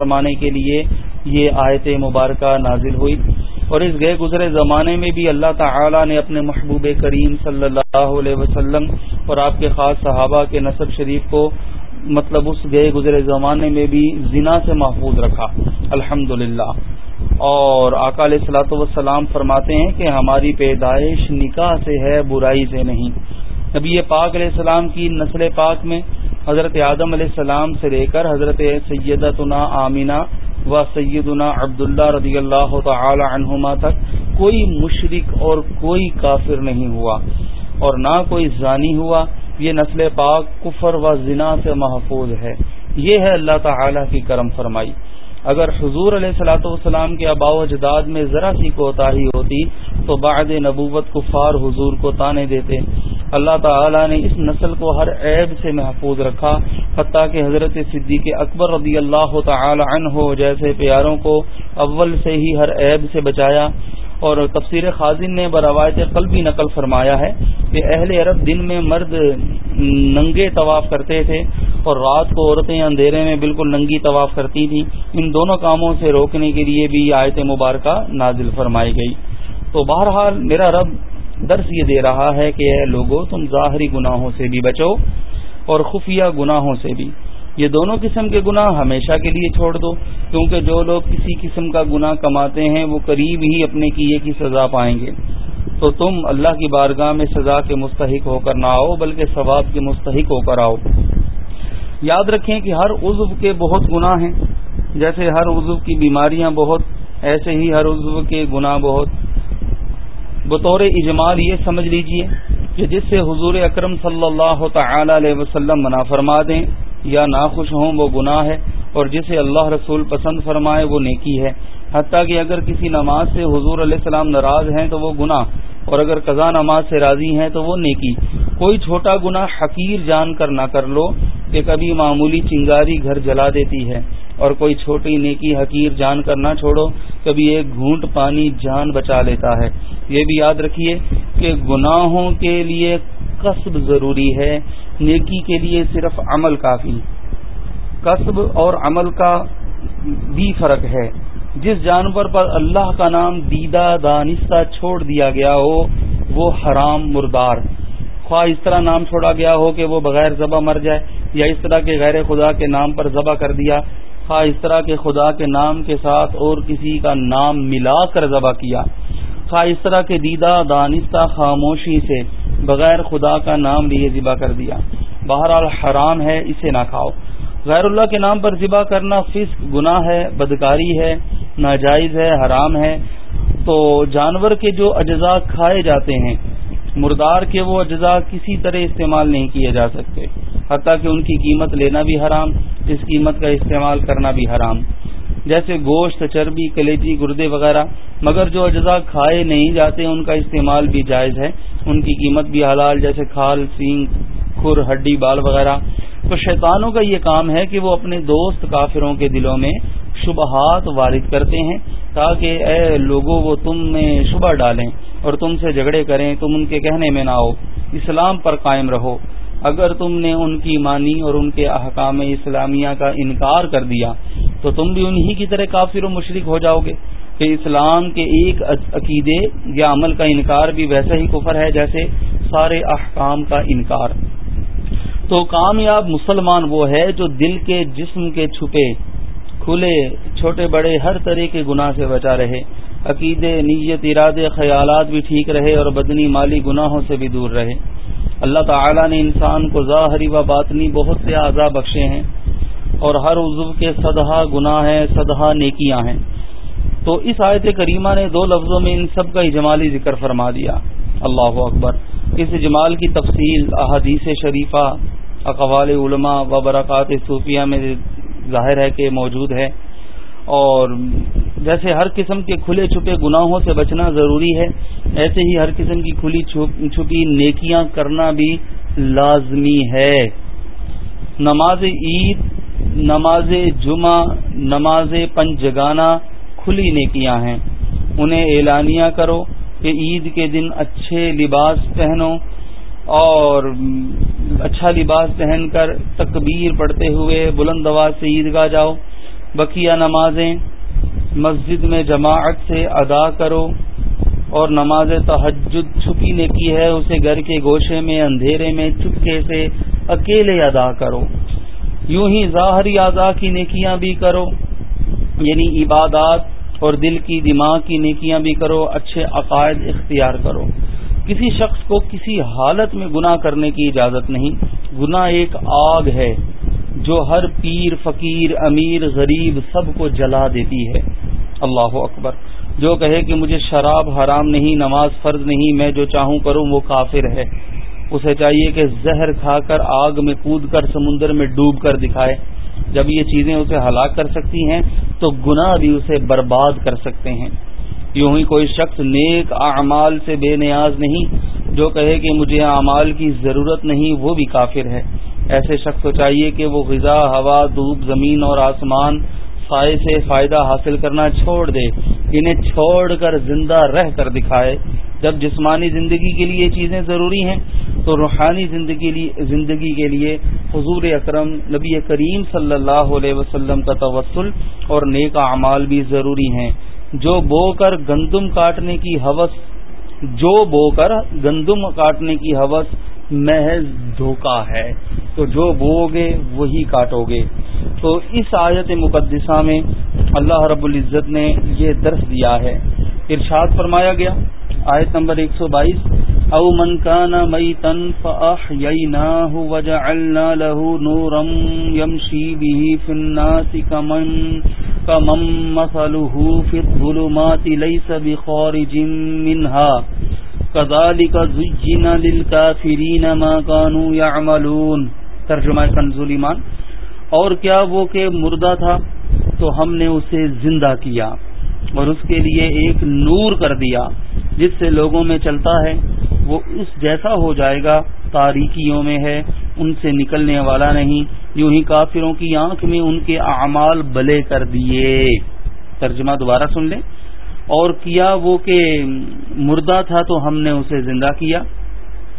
فرمانے کے لیے یہ آیت مبارکہ نازل ہوئی اور اس گئے گزرے زمانے میں بھی اللہ تعالی نے اپنے محبوب کریم صلی اللہ علیہ وسلم اور آپ کے خاص صحابہ کے نصب شریف کو مطلب اس گئے گزرے زمانے میں بھی زنا سے محفوظ رکھا۔ الحمد اور اکال صلاحت وسلام فرماتے ہیں کہ ہماری پیدائش نکاح سے ہے، برائی سے نہیں۔ نبی پاک علیہ السلام کی نسل پاک میں حضرت آدم علیہ السلام سے لے کر حضرت سیدتنا آمینہ و سیدنا عبداللہ رضی اللہ تعالی عنہما تک کوئی مشرق اور کوئی کافر نہیں ہوا اور نہ کوئی زانی ہوا۔ یہ نسل پاک کفر و زنا سے محفوظ ہے۔ یہ ہے اللہ تعالی کی کرم فرمائی۔ اگر حضور علیہ السلاۃ والسلام کے ابا و اجداد میں ذرا سی کوتاہی ہوتی تو بعد نبوت کفار حضور کو تانے دیتے۔ اللہ تعالی نے اس نسل کو ہر عیب سے محفوظ رکھا، حتیٰ کہ حضرت صدیق اکبر رضی اللہ تعالی عنہ جیسے پیاروں کو اول سے ہی ہر عیب سے بچایا۔ اور تفسیر خازن نے بروایت قلبی نقل فرمایا ہے کہ اہل عرب دن میں مرد ننگے طواف کرتے تھے۔ اور رات کو عورتیں اندھیرے میں بالکل ننگی طواف کرتی تھیں۔ ان دونوں کاموں سے روکنے کے لیے بھی آیت مبارکہ نازل فرمائی گئی۔ تو بہرحال میرا رب درس یہ دے رہا ہے کہ اے لوگوں تم ظاہری گناہوں سے بھی بچو اور خفیہ گناہوں سے بھی۔ یہ دونوں قسم کے گناہ ہمیشہ کے لیے چھوڑ دو، کیونکہ جو لوگ کسی قسم کا گناہ کماتے ہیں، وہ قریب ہی اپنے کیے کی سزا پائیں گے۔ تو تم اللہ کی بارگاہ میں سزا کے مستحق ہو کر نہ آؤ، بلکہ ثواب کے مستحق ہو کر آؤ۔ یاد رکھیں کہ ہر عضو کے بہت گناہ ہیں۔ جیسے ہر عضو کی بیماریاں بہت، ایسے ہی ہر عضو کے گناہ بہت۔ بطور اجمال یہ سمجھ لیجیے کہ جس سے حضور اکرم صلی اللہ تعالی علیہ وسلم منع فرما دیں، یا ناخوش ہوں، وہ گناہ ہے۔ اور جسے اللہ رسول پسند فرمائے، وہ نیکی ہے۔ حتیٰ کہ اگر کسی نماز سے حضور علیہ السلام ناراض ہیں، تو وہ گناہ۔ اور اگر قضا نماز سے راضی ہیں، تو وہ نیکی۔ کوئی چھوٹا گناہ حقیر جان کر نہ کر لو کہ کبھی معمولی چنگاری گھر جلا دیتی ہے اور کوئی چھوٹی نیکی حقیر جان کر نہ چھوڑو، کبھی ایک گھونٹ پانی جان بچا لیتا ہے۔ یہ بھی یاد رکھیے کہ گناہوں کے لیے قصب ضروری ہے، نیکی کے لیے صرف عمل کافی۔ قصب اور عمل کا بھی فرق ہے۔ جس جانور پر اللہ کا نام دیدہ دانستہ چھوڑ دیا گیا ہو، وہ حرام مردار۔ خواہ اس طرح نام چھوڑا گیا ہو کہ وہ بغیر ذبح مر جائے یا اس طرح کے غیر خدا کے نام پر ذبح کر دیا، خواہ اس طرح کے خدا کے نام کے ساتھ اور کسی کا نام ملا کر ذبح کیا۔ خواہ اس طرح کے دیدہ، دانستہ، خاموشی سے بغیر خدا کا نام لیے ذبح کر دیا۔ بہرحال حرام ہے، اسے نہ کھاؤ۔ غیر اللہ کے نام پر ذبح کرنا فسق، گناہ ہے، بدکاری ہے، ناجائز ہے، حرام ہے۔ تو جانور کے جو اجزاء کھائے جاتے ہیں، مردار کے وہ اجزاء کسی طرح استعمال نہیں کیے جا سکتے۔ حتیٰ کہ ان کی قیمت لینا بھی حرام، اس قیمت کا استعمال کرنا بھی حرام۔ جیسے گوشت، چربی کلیجی گردے وغیرہ، مگر جو اجزاء کھائے نہیں جاتے، ان کا استعمال بھی جائز ہے۔ ان کی قیمت بھی حلال، جیسے کھال، سینگ، کھر، ہڈی، بال وغیرہ۔ تو شیطانوں کا یہ کام ہے کہ وہ اپنے دوست کافروں کے دلوں میں شبہات وارد کرتے ہیں، تاکہ اے لوگوں، وہ تم میں شبہ ڈالیں اور تم سے جھگڑے کریں، تم ان کے کہنے میں نہ ہو۔ اسلام پر قائم رہو۔ اگر تم نے ان کی مانی اور ان کے احکام اسلامیہ کا انکار کر دیا، تو تم بھی انہی کی طرح کافر و مشرق ہو جاؤ گے۔ کہ اسلام کے ایک عقیدے یا عمل کا انکار بھی ویسا ہی کفر ہے جیسے سارے احکام کا انکار۔ تو کامیاب مسلمان وہ ہے جو دل کے جسم کے چھپے، کھلے، چھوٹے بڑے ہر طرح کے گناہ سے بچا رہے۔ عقیدے، نیت، ارادے، خیالات بھی ٹھیک رہے اور بدنی مالی گناہوں سے بھی دور رہے۔ اللہ تعالی نے انسان کو ظاہری و باطنی بہت سے اعضا بخشے ہیں اور ہر عضو کے سدہا گناہ ہیں سدہا نیکیاں ہیں۔ تو اس آیت کریمہ نے دو لفظوں میں ان سب کا اجمالی ذکر فرما دیا۔ اللہ اکبر۔ اس اجمال کی تفصیل احادیث شریفہ، اقوال علماء و برکات صوفیہ میں ظاہر ہے کہ موجود ہے اور جیسے ہر قسم کے کھلے چھپے گناہوں سے بچنا ضروری ہے، ایسے ہی ہر قسم کی کھلی چھپی نیکیاں کرنا بھی لازمی ہے۔ نماز عید، نماز جمعہ، نماز پنج کھلی نیکیاں ہیں۔ انہیں اعلانیہ کرو کہ عید کے دن اچھے لباس پہنو اور اچھا لباس پہن کر تکبیر پڑھتے ہوئے بلند آواز سے عید گاہ جاؤ۔ بقیہ نمازیں مسجد میں جماعت سے ادا کرو اور نماز تحجد چھپی نے کی ہے، اسے گھر کے گوشے میں، اندھیرے میں، چپکے سے اکیلے ادا کرو۔ یوں ہی ظاہری اعضاء کی نیکیاں بھی کرو۔ یعنی عبادات اور دل کی دماغ کی نیکیاں بھی کرو، اچھے عقائد اختیار کرو۔ کسی شخص کو کسی حالت میں گناہ کرنے کی اجازت نہیں۔ گناہ ایک آگ ہے جو ہر پیر، فقیر، امیر، غریب سب کو جلا دیتی ہے۔ اللہ اکبر۔ جو کہے کہ مجھے شراب حرام نہیں، نماز فرض نہیں، میں جو چاہوں کروں وہ کافر ہے۔ اسے چاہیے کہ زہر کھا کر آگ میں کود کر سمندر میں ڈوب کر دکھائے۔ جب یہ چیزیں اسے ہلاک کر سکتی ہیں، تو گناہ بھی اسے برباد کر سکتے ہیں۔ یوں ہی کوئی شخص نیک اعمال سے بے نیاز نہیں، جو کہے کہ مجھے اعمال کی ضرورت نہیں، وہ بھی کافر ہے۔ ایسے شخص کو چاہیے کہ وہ غذا، ہوا، دھوپ، زمین اور آسمان سائے سے فائدہ حاصل کرنا چھوڑ دے، انہیں چھوڑ کر زندہ رہ کر دکھائے۔ جب جسمانی زندگی کے لیے چیزیں ضروری ہیں، تو روحانی زندگی کے لیے حضور اکرم، نبی کریم صلی اللہ علیہ وسلم کا توسل اور نیک اعمال بھی ضروری ہیں۔ جو بو کر گندم کاٹنے کی حوث، جو بو کر گندم کاٹنے کی حوث محض دھوکہ ہے۔ تو جو بو گے وہی کاٹو گے تو اس آیت مقدسہ میں اللہ رب العزت نے یہ درس دیا ہے۔ ارشاد فرمایا گیا، آیت نمبر 122 او من كان ميتا فاحييناه وجعلنا له نورا يمشي به في الناس كمن كمن مثله في الظلمات ليس بخارج منها كذلك زجنا للكافرين ما كانوا يعملون۔ ترجمہ کنزول ایمان۔ اور کیا وہ کہ مردہ تھا تو ہم نے اسے زندہ کیا اور اس کے لیے ایک نور کر دیا جس سے لوگوں میں چلتا ہے۔ وہ اس جیسا ہو جائے گا، تاریکیوں میں ہے، ان سے نکلنے والا نہیں۔ یوں ہی کافروں کی آنکھ میں ان کے اعمال بلے کر دیے۔ ترجمہ دوبارہ سن لیں۔ اور کیا وہ کہ مردہ تھا تو ہم نے اسے زندہ کیا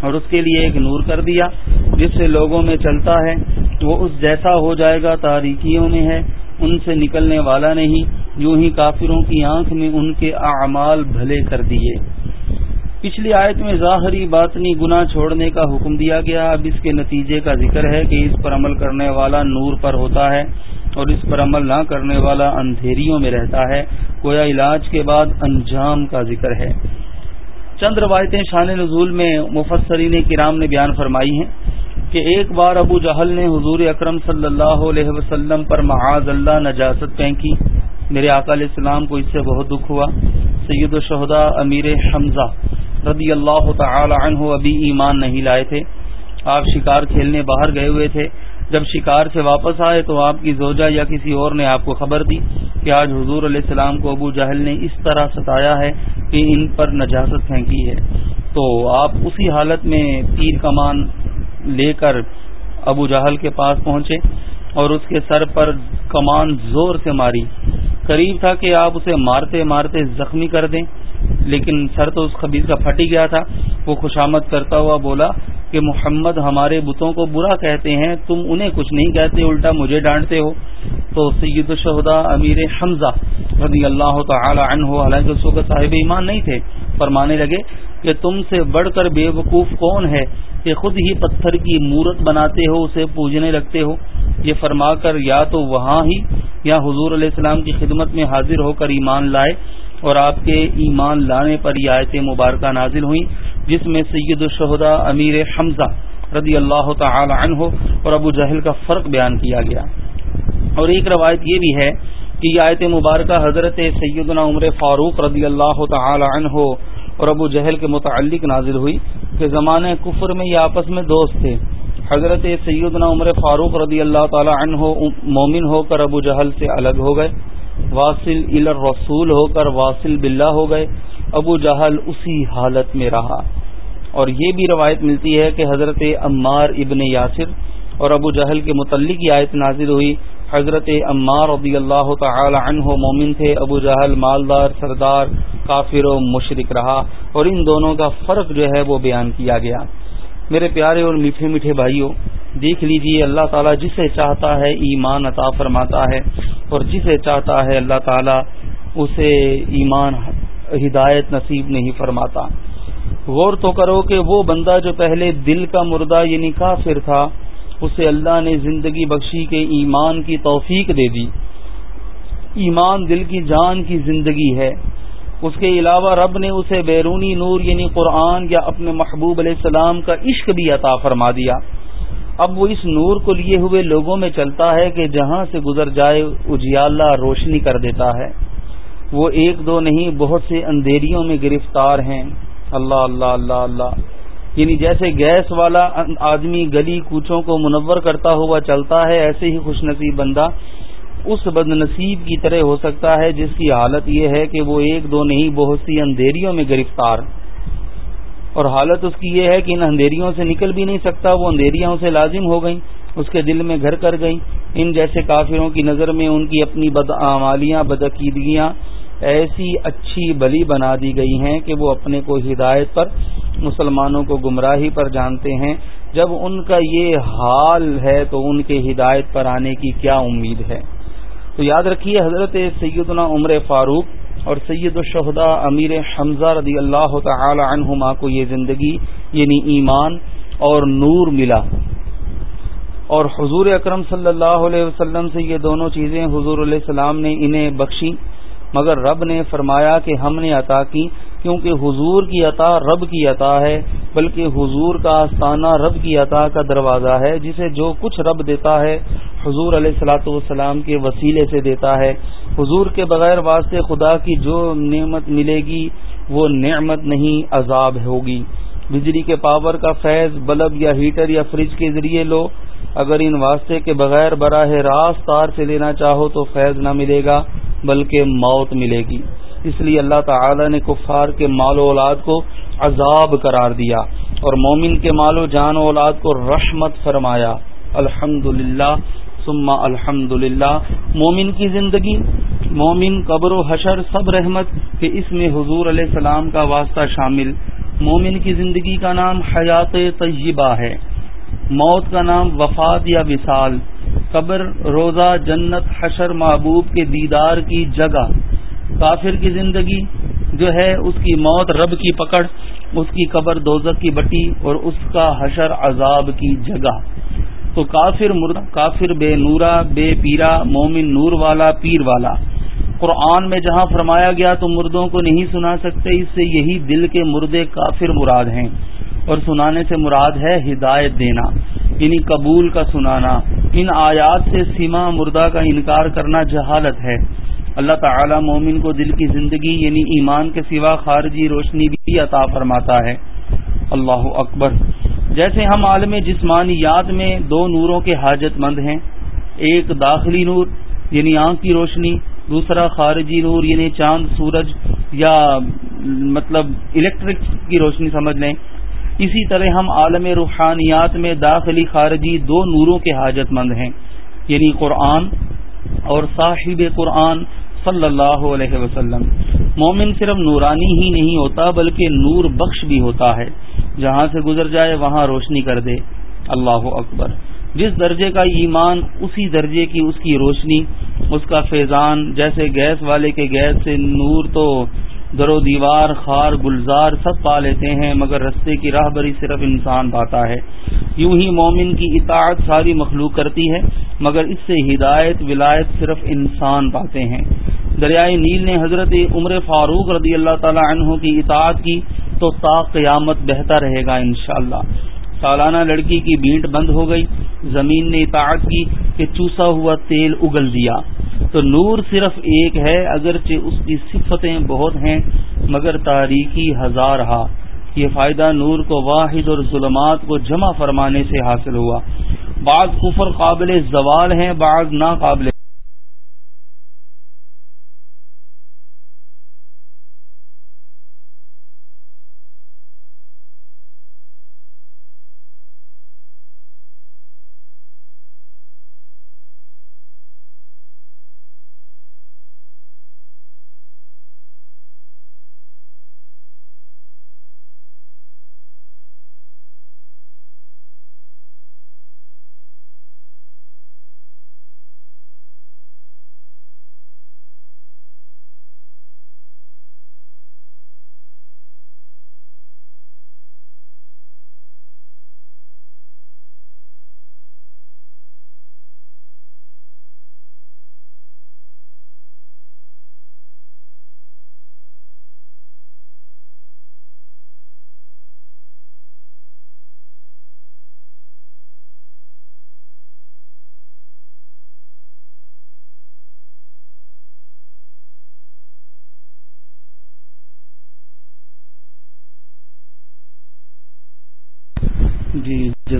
اور اس کے لیے ایک نور کر دیا جس سے لوگوں میں چلتا ہے وہ اس جیسا ہو جائے گا تاریکیوں میں ہے، ان سے نکلنے والا نہیں۔ یوں ہی کافروں کی آنکھ میں ان کے اعمال بھلے کر دیے۔ پچھلی آیت میں ظاہری باطنی گناہ چھوڑنے کا حکم دیا گیا۔ اب اس کے نتیجے کا ذکر ہے کہ اس پر عمل کرنے والا نور پر ہوتا ہے۔ اور اس پر عمل نہ کرنے والا اندھیریوں میں رہتا ہے کویا علاج کے بعد انجام کا ذکر ہے۔ چند روایتیں شان نزول میں مفسرین کرام نے بیان فرمائی ہیں کہ ایک بار ابو جہل نے حضور اکرم صلی اللہ علیہ وسلم پر معاذ اللہ نجاست پھینکی۔ میرے آقا علیہ السلام کو اس سے بہت دکھ ہوا۔ سید الشہدا امیر حمزہ رضی اللہ تعالی عنہ ابھی ایمان نہیں لائے تھے۔ آپ شکار کھیلنے باہر گئے ہوئے تھے۔ جب شکار سے واپس آئے تو آپ کی زوجہ یا کسی اور نے آپ کو خبر دی کہ آج حضور علیہ السلام کو ابو جہل نے اس طرح ستایا ہے کہ ان پر نجازت پھینکی ہے۔ تو آپ اسی حالت میں تیر کمان لے کر ابو جہل کے پاس پہنچے اور اس کے سر پر کمان زور سے ماری۔ قریب تھا کہ آپ اسے مارتے مارتے زخمی کر دیں، لیکن سر تو اس خبیز کا پھٹ ہی گیا تھا۔ وہ خوشامد کرتا ہوا بولا کہ محمد ہمارے بتوں کو برا کہتے ہیں، تم انہیں کچھ نہیں کہتے، الٹا مجھے ڈانٹتے ہو۔ تو سید الشہدا امیر حمزہ رضی اللہ تعالی عنہ، حالانکہ اس وقت صاحب ایمان نہیں تھے، فرمانے لگے کہ تم سے بڑھ کر بے وقوف کون ہے کہ خود ہی پتھر کی مورت بناتے ہو، اسے پوجنے لگتے ہو۔ یہ فرما کر یا تو وہاں ہی یا حضور علیہ السلام کی خدمت میں حاضر ہو کر ایمان لائے۔ اور آپ کے ایمان لانے پر یہ آیت مبارکہ نازل ہوئی جس میں سید الشہدا امیر حمزہ رضی اللہ تعالی عنہ اور ابو جہل کا فرق بیان کیا گیا۔ اور ایک روایت یہ بھی ہے کہ یہ آیت مبارکہ حضرت سیدنا عمر فاروق رضی اللہ تعالی عنہ اور ابو جہل کے متعلق نازل ہوئی کہ زمانے کفر میں یہ آپس میں دوست تھے۔ حضرت سیدنا عمر فاروق رضی اللہ تعالی عنہ مومن ہو کر ابو جہل سے الگ ہو گئے۔ واصل الر رسول ہو کر واصل باللہ ہو گئے، ابو جہل اسی حالت میں رہا۔ اور یہ بھی روایت ملتی ہے کہ حضرت عمار ابن یاسر اور ابو جہل کے متعلق یہ آیت نازل ہوئی۔ حضرت عمار رضی اللہ تعالی عنہ مومن تھے، ابو جہل مالدار، سردار، کافر و مشرق رہا۔ اور ان دونوں کا فرق جو ہے وہ بیان کیا گیا۔ میرے پیارے اور میٹھے میٹھے بھائیوں دیکھ لیجیے، اللہ تعالیٰ جسے چاہتا ہے ایمان عطا فرماتا ہے اور جسے چاہتا ہے اللہ تعالیٰ اسے ایمان ہدایت نصیب نہیں فرماتا۔ غور تو کرو کہ وہ بندہ جو پہلے دل کا مردہ یعنی کافر تھا، اسے اللہ نے زندگی بخشی کے ایمان کی توفیق دے دی۔ ایمان دل کی جان کی زندگی ہے۔ اس کے علاوہ رب نے اسے بیرونی نور یعنی قرآن یا اپنے محبوب علیہ السلام کا عشق بھی عطا فرما دیا۔ اب وہ اس نور کو لیے ہوئے لوگوں میں چلتا ہے کہ جہاں سے گزر جائے اجیالہ روشنی کر دیتا ہے۔ وہ ایک دو نہیں، بہت سے اندھیریوں میں گرفتار ہیں۔ اللہ اللہ اللہ اللہ۔ یعنی جیسے گیس والا آدمی گلی کوچوں کو منور کرتا ہوا چلتا ہے، ایسے ہی خوش نصیب بندہ اس بد نصیب کی طرح ہو سکتا ہے، جس کی حالت یہ ہے کہ وہ ایک دو نہیں، بہت سی اندھیریوں میں گرفتار۔ اور حالت اس کی یہ ہے کہ ان اندھیریوں سے نکل بھی نہیں سکتا، وہ اندھیریاں اسے لازم ہو گئیں، اس کے دل میں گھر کر گئیں۔ ان جیسے کافروں کی نظر میں ان کی اپنی بدعمالیاں، بدعقیدگیاں ایسی اچھی بلی بنا دی گئی ہیں کہ وہ اپنے کو ہدایت پر، مسلمانوں کو گمراہی پر جانتے ہیں۔ جب ان کا یہ حال ہے تو ان کے ہدایت پر آنے کی کیا امید ہے؟ تو یاد رکھیے حضرت سیدنا عمر فاروق اور سید الشہدا امیر حمزہ رضی اللہ تعالی عنہما کو یہ زندگی یعنی ایمان اور نور ملا۔ اور حضور اکرم صلی اللہ علیہ وسلم سے یہ دونوں چیزیں حضور علیہ السلام نے انہیں بخشی۔ مگر رب نے فرمایا کہ ہم نے عطا کی، کیونکہ حضور کی عطا رب کی عطا ہے، بلکہ حضور کا آستانہ رب کی عطا کا دروازہ ہے، جسے جو کچھ رب دیتا ہے حضور علیہ السلاۃ والسلام کے وسیلے سے دیتا ہے۔ حضور کے بغیر واسطے خدا کی جو نعمت ملے گی، وہ نعمت نہیں، عذاب ہوگی۔ بجلی کے پاور کا فیض، بلب یا ہیٹر یا فریج کے ذریعے لو۔ اگر ان واسطے کے بغیر براہ راست تار سے لینا چاہو تو فیض نہ ملے گا، بلکہ موت ملے گی۔ اس لیے اللہ تعالی نے کفار کے مال و اولاد کو عذاب قرار دیا اور مومن کے مال و جان و اولاد کو رحمت فرمایا۔ الحمد للہ سما الحمد للہ مومن کی زندگی، مومن قبر و حشر سب رحمت کہ اس میں حضور علیہ السلام کا واسطہ شامل۔ مومن کی زندگی کا نام حیات طیبہ ہے۔ موت کا نام وفات یا وصال۔ قبر، روزہ، جنت، حشر، محبوب کے دیدار کی جگہ۔ کافر کی زندگی جو ہے، اس کی موت رب کی پکڑ، اس کی قبر دوزک کی بٹی اور اس کا حشر عذاب کی جگہ۔ تو کافر مرد، کافر بے نورا، بے پیرا، مومن نور والا، پیر والا۔ قرآن میں جہاں فرمایا گیا تو مردوں کو نہیں سنا سکتے، اس سے یہی دل کے مردے کافر مراد ہیں۔ اور سنانے سے مراد ہے ہدایت دینا یعنی قبول کا سنانا۔ ان آیات سے سیما مردہ کا انکار کرنا جہالت ہے۔ اللہ تعالی مومن کو دل کی زندگی یعنی ایمان کے سوا خارجی روشنی بھی عطا فرماتا ہے۔ اللہ اکبر۔ جیسے ہم عالم جسمانیات میں دو نوروں کے حاجت مند ہیں، ایک داخلی نور یعنی آنکھ کی روشنی، دوسرا خارجی نور یعنی چاند، سورج، یا مطلب الیکٹرک کی روشنی سمجھ لیں۔ اسی طرح ہم عالم روحانیات میں داخلی خارجی دو نوروں کے حاجت مند ہیں یعنی قرآن اور صاحب قرآن صلی اللہ علیہ وسلم۔ مومن صرف نورانی ہی نہیں ہوتا، بلکہ نور بخش بھی ہوتا ہے۔ جہاں سے گزر جائے وہاں روشنی کر دے۔ اللہ اکبر۔ جس درجے کا ایمان، اسی درجے کی اس کی روشنی۔ اس کا فیضان، جیسے گیس والے کے گیس سے نور تو در و دیوار، خار، گلزار سب پا لیتے ہیں، مگر رستے کی راہ بری صرف انسان پاتا ہے۔ یوں ہی مومن کی اطاعت ساری مخلوق کرتی ہے، مگر اس سے ہدایت، ولایت صرف انسان پاتے ہیں۔ دریائے نیل نے حضرت عمر فاروق رضی اللہ تعالی عنہ کی اطاعت کی۔ تو تا قیامت بہتا رہے گا انشاءاللہ۔ سالانہ لڑکی کی بینٹ بند ہو گئی، زمین نے اطاعت کی کہ چوسا ہوا تیل اگل دیا۔ تو نور صرف ایک ہے، اگرچہ اس کی صفتیں بہت ہیں، مگر تاریخی ہزار ہا۔ یہ فائدہ نور کو واحد اور ظلمات کو جمع فرمانے سے حاصل ہوا۔ بعض کفر قابل زوال ہیں، بعض ناقابل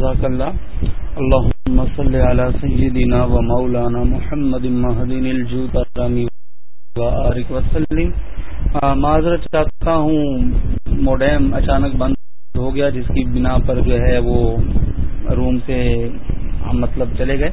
جزاک اللہ. اللہم صلی علی سیدنا و مولانا محمد مہدین الجود ارامی و آرک وسلم معذرت چاہتا ہوں موڈیم اچانک بند ہو گیا، جس کی بنا پر جو ہے وہ روم سے مطلب چلے گئے۔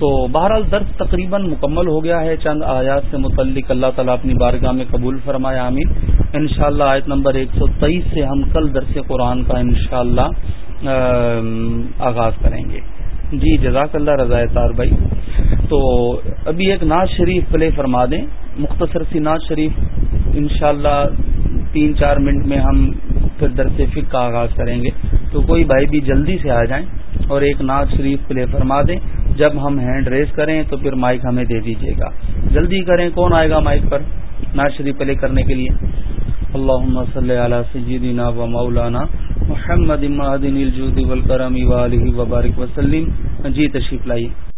تو بہرحال درد تقریباً مکمل ہو گیا ہے، چند آیات سے متعلق اللہ تعالیٰ اپنی بارگاہ میں قبول فرمایا امین ان شاء اللہ آیت نمبر ایک سو تیئیس سے ہم کل درس قرآن کا انشاءاللہ آغاز کریں گے۔ جی جزاک اللہ رضا تار بھائی۔ تو ابھی ایک ناز شریف پلے فرما دیں۔ مختصر سی ناز شریف، انشاءاللہ تین چار منٹ میں ہم پھر درس فک کا آغاز کریں گے۔ تو کوئی بھائی بھی جلدی سے آ جائیں اور ایک ناز شریف پلے فرما دیں۔ جب ہم ہینڈ ریز کریں تو پھر مائک ہمیں دے دیجیے گا۔ جلدی کریں، کون آئے گا مائک پر؟ ناز شریف پلے کرنے کے لیے۔ اللهم صل على سيدنا ومولانا محمد محمد الجود والكرم والکرم وبارك وسلم. جی تشریف لائیے.